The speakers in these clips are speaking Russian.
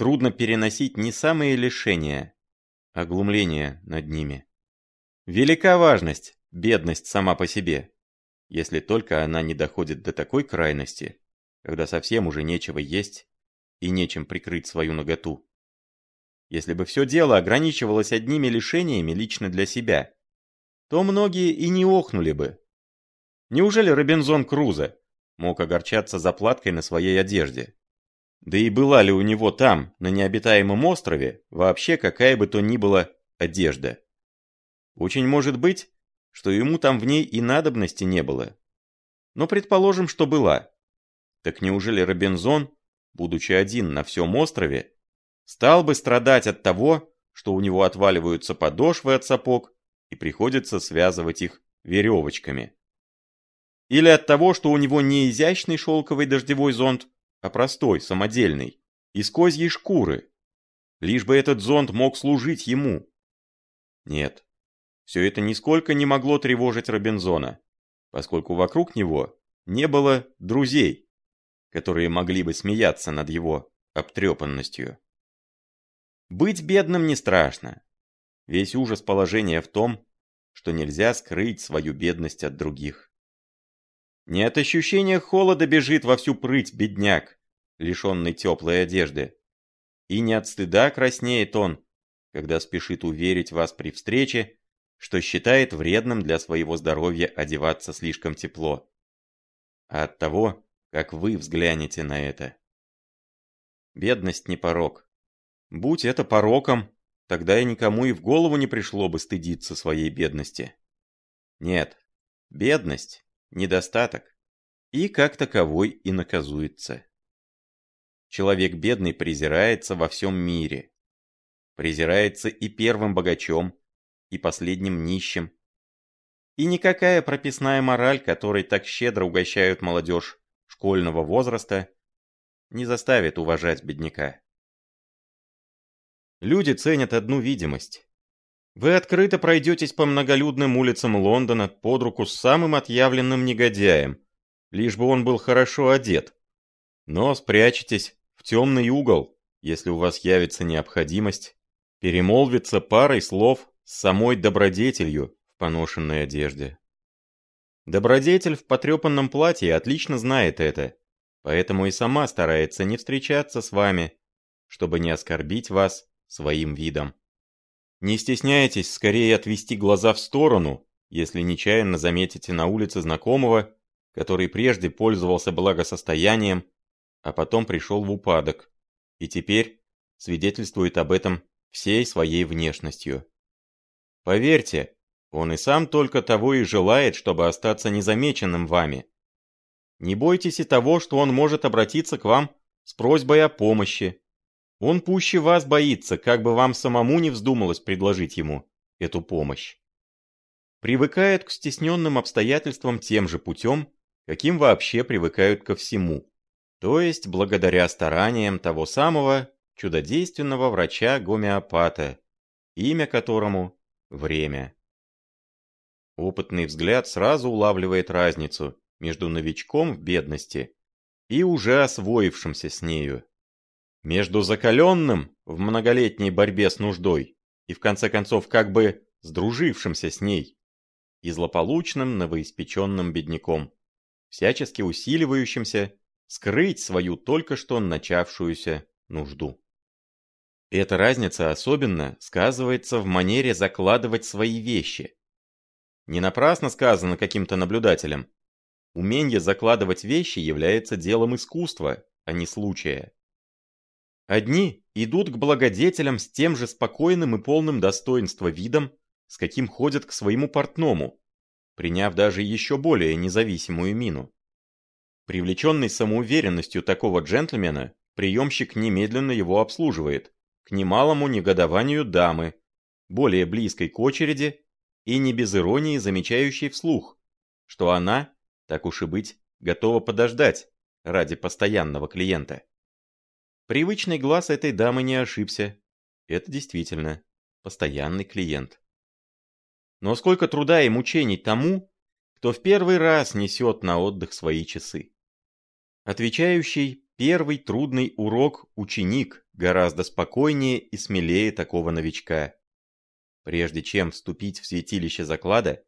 трудно переносить не самые лишения, а глумление над ними. Велика важность, бедность сама по себе, если только она не доходит до такой крайности, когда совсем уже нечего есть и нечем прикрыть свою наготу. Если бы все дело ограничивалось одними лишениями лично для себя, то многие и не охнули бы. Неужели Робинзон Крузо мог огорчаться заплаткой на своей одежде? Да и была ли у него там, на необитаемом острове, вообще какая бы то ни была одежда? Очень может быть, что ему там в ней и надобности не было. Но предположим, что была. Так неужели Робинзон, будучи один на всем острове, стал бы страдать от того, что у него отваливаются подошвы от сапог и приходится связывать их веревочками? Или от того, что у него не изящный шелковый дождевой зонт, а простой, самодельный, из козьей шкуры. Лишь бы этот зонт мог служить ему. Нет, все это нисколько не могло тревожить Робинзона, поскольку вокруг него не было друзей, которые могли бы смеяться над его обтрепанностью. Быть бедным не страшно. Весь ужас положения в том, что нельзя скрыть свою бедность от других. Не от ощущения холода бежит во всю прыть бедняк, лишенный теплой одежды. И не от стыда краснеет он, когда спешит уверить вас при встрече, что считает вредным для своего здоровья одеваться слишком тепло. А от того, как вы взглянете на это. Бедность не порок. Будь это пороком, тогда и никому и в голову не пришло бы стыдиться своей бедности. Нет, бедность недостаток, и как таковой и наказуется. Человек бедный презирается во всем мире. Презирается и первым богачом, и последним нищим. И никакая прописная мораль, которой так щедро угощают молодежь школьного возраста, не заставит уважать бедняка. Люди ценят одну видимость. Вы открыто пройдетесь по многолюдным улицам Лондона под руку с самым отъявленным негодяем, лишь бы он был хорошо одет. Но спрячетесь в темный угол, если у вас явится необходимость перемолвиться парой слов с самой добродетелью в поношенной одежде. Добродетель в потрепанном платье отлично знает это, поэтому и сама старается не встречаться с вами, чтобы не оскорбить вас своим видом. Не стесняйтесь скорее отвести глаза в сторону, если нечаянно заметите на улице знакомого, который прежде пользовался благосостоянием, а потом пришел в упадок, и теперь свидетельствует об этом всей своей внешностью. Поверьте, он и сам только того и желает, чтобы остаться незамеченным вами. Не бойтесь и того, что он может обратиться к вам с просьбой о помощи, он пуще вас боится, как бы вам самому не вздумалось предложить ему эту помощь. Привыкает к стесненным обстоятельствам тем же путем, каким вообще привыкают ко всему, то есть благодаря стараниям того самого чудодейственного врача-гомеопата, имя которому – время. Опытный взгляд сразу улавливает разницу между новичком в бедности и уже освоившимся с нею. Между закаленным в многолетней борьбе с нуждой и в конце концов как бы сдружившимся с ней и злополучным новоиспеченным бедняком, всячески усиливающимся скрыть свою только что начавшуюся нужду. Эта разница особенно сказывается в манере закладывать свои вещи. Не напрасно сказано каким-то наблюдателем. Умение закладывать вещи является делом искусства, а не случая. Одни идут к благодетелям с тем же спокойным и полным достоинства видом, с каким ходят к своему портному, приняв даже еще более независимую мину. Привлеченный самоуверенностью такого джентльмена, приемщик немедленно его обслуживает, к немалому негодованию дамы, более близкой к очереди и не без иронии замечающей вслух, что она, так уж и быть, готова подождать ради постоянного клиента. Привычный глаз этой дамы не ошибся. Это действительно постоянный клиент. Но сколько труда и мучений тому, кто в первый раз несет на отдых свои часы. Отвечающий первый трудный урок ученик гораздо спокойнее и смелее такого новичка. Прежде чем вступить в святилище заклада,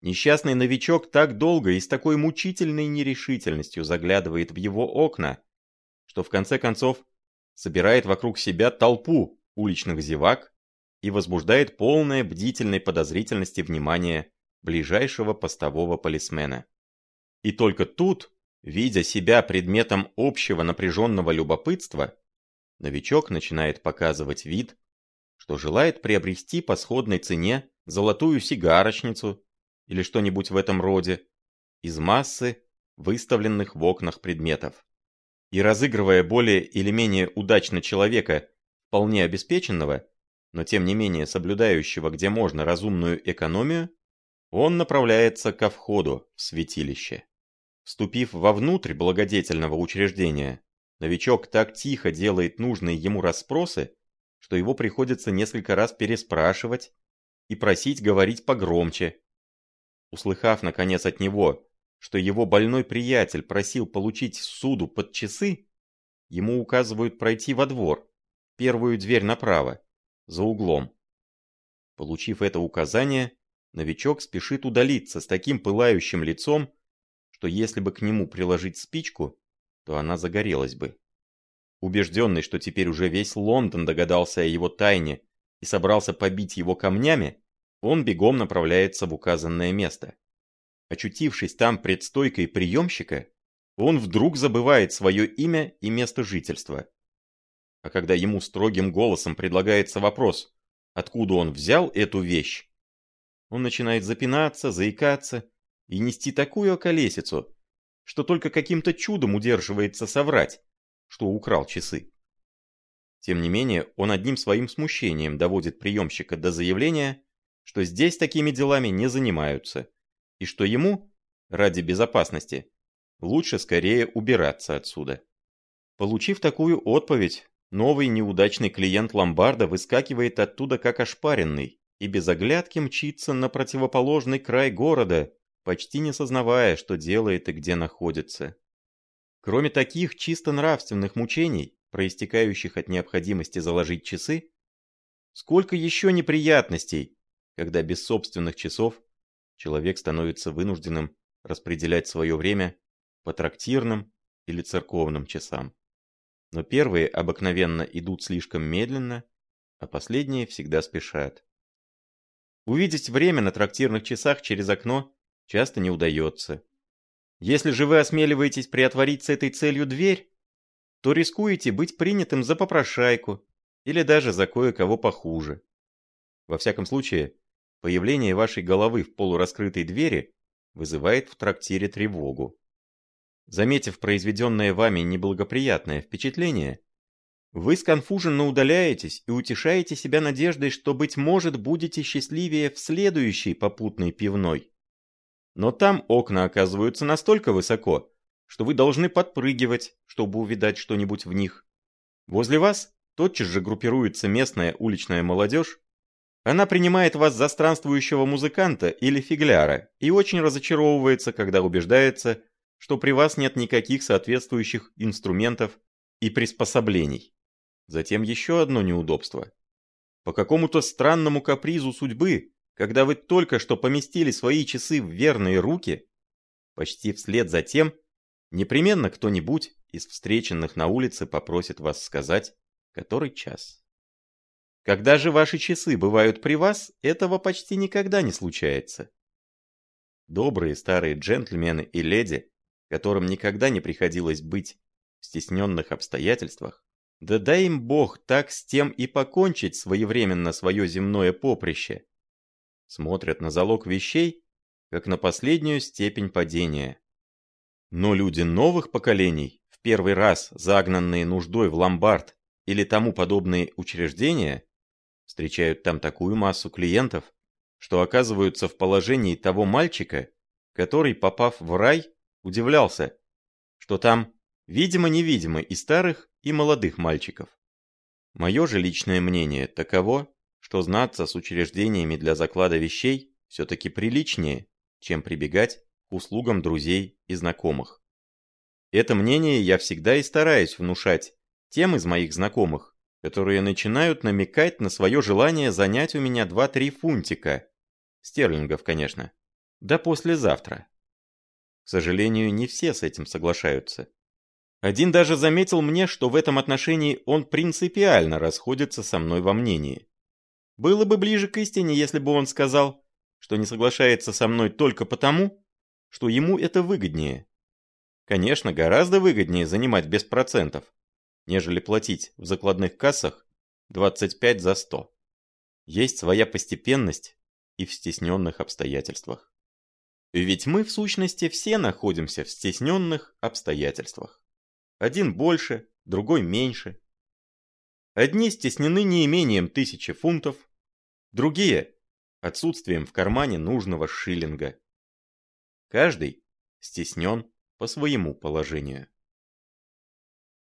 несчастный новичок так долго и с такой мучительной нерешительностью заглядывает в его окна, что в конце концов собирает вокруг себя толпу уличных зевак и возбуждает полное бдительной подозрительности внимание ближайшего постового полисмена. И только тут, видя себя предметом общего напряженного любопытства, новичок начинает показывать вид, что желает приобрести по сходной цене золотую сигарочницу или что-нибудь в этом роде из массы выставленных в окнах предметов. И разыгрывая более или менее удачно человека, вполне обеспеченного, но тем не менее соблюдающего где можно разумную экономию, он направляется ко входу в святилище. Вступив вовнутрь благодетельного учреждения, новичок так тихо делает нужные ему расспросы, что его приходится несколько раз переспрашивать и просить говорить погромче. Услыхав, наконец, от него, что его больной приятель просил получить суду под часы, ему указывают пройти во двор, первую дверь направо, за углом. Получив это указание, новичок спешит удалиться с таким пылающим лицом, что если бы к нему приложить спичку, то она загорелась бы. Убежденный, что теперь уже весь Лондон догадался о его тайне и собрался побить его камнями, он бегом направляется в указанное место. Очутившись там пред стойкой приемщика, он вдруг забывает свое имя и место жительства. А когда ему строгим голосом предлагается вопрос, откуда он взял эту вещь, он начинает запинаться, заикаться и нести такую околесицу, что только каким-то чудом удерживается соврать, что украл часы. Тем не менее, он одним своим смущением доводит приемщика до заявления, что здесь такими делами не занимаются, и что ему, ради безопасности, лучше скорее убираться отсюда. Получив такую отповедь, новый неудачный клиент ломбарда выскакивает оттуда как ошпаренный и без оглядки мчится на противоположный край города, почти не сознавая, что делает и где находится. Кроме таких чисто нравственных мучений, проистекающих от необходимости заложить часы, сколько еще неприятностей, когда без собственных часов человек становится вынужденным распределять свое время по трактирным или церковным часам. Но первые обыкновенно идут слишком медленно, а последние всегда спешат. Увидеть время на трактирных часах через окно часто не удается. Если же вы осмеливаетесь приотворить с этой целью дверь, то рискуете быть принятым за попрошайку или даже за кое-кого похуже. Во всяком случае, появление вашей головы в полураскрытой двери вызывает в трактире тревогу. Заметив произведенное вами неблагоприятное впечатление, вы сконфуженно удаляетесь и утешаете себя надеждой, что, быть может, будете счастливее в следующей попутной пивной. Но там окна оказываются настолько высоко, что вы должны подпрыгивать, чтобы увидать что-нибудь в них. Возле вас тотчас же группируется местная уличная молодежь. Она принимает вас за странствующего музыканта или фигляра и очень разочаровывается, когда убеждается, что при вас нет никаких соответствующих инструментов и приспособлений. Затем еще одно неудобство. По какому-то странному капризу судьбы когда вы только что поместили свои часы в верные руки, почти вслед за тем непременно кто-нибудь из встреченных на улице попросит вас сказать, который час. Когда же ваши часы бывают при вас, этого почти никогда не случается. Добрые старые джентльмены и леди, которым никогда не приходилось быть в стесненных обстоятельствах, да дай им Бог так с тем и покончить своевременно свое земное поприще, смотрят на залог вещей, как на последнюю степень падения. Но люди новых поколений, в первый раз загнанные нуждой в ломбард или тому подобные учреждения, встречают там такую массу клиентов, что оказываются в положении того мальчика, который, попав в рай, удивлялся, что там видимо-невидимо и старых, и молодых мальчиков. Мое же личное мнение таково, что знаться с учреждениями для заклада вещей все-таки приличнее, чем прибегать к услугам друзей и знакомых. Это мнение я всегда и стараюсь внушать тем из моих знакомых, которые начинают намекать на свое желание занять у меня 2-3 фунтика. Стерлингов, конечно. Да послезавтра. К сожалению, не все с этим соглашаются. Один даже заметил мне, что в этом отношении он принципиально расходится со мной во мнении. Было бы ближе к истине, если бы он сказал, что не соглашается со мной только потому, что ему это выгоднее. Конечно, гораздо выгоднее занимать без процентов, нежели платить в закладных кассах 25 за 100. Есть своя постепенность и в стесненных обстоятельствах. Ведь мы в сущности все находимся в стесненных обстоятельствах. Один больше, другой меньше. Одни стеснены неимением тысячи фунтов, другие – отсутствием в кармане нужного шиллинга. Каждый стеснен по своему положению.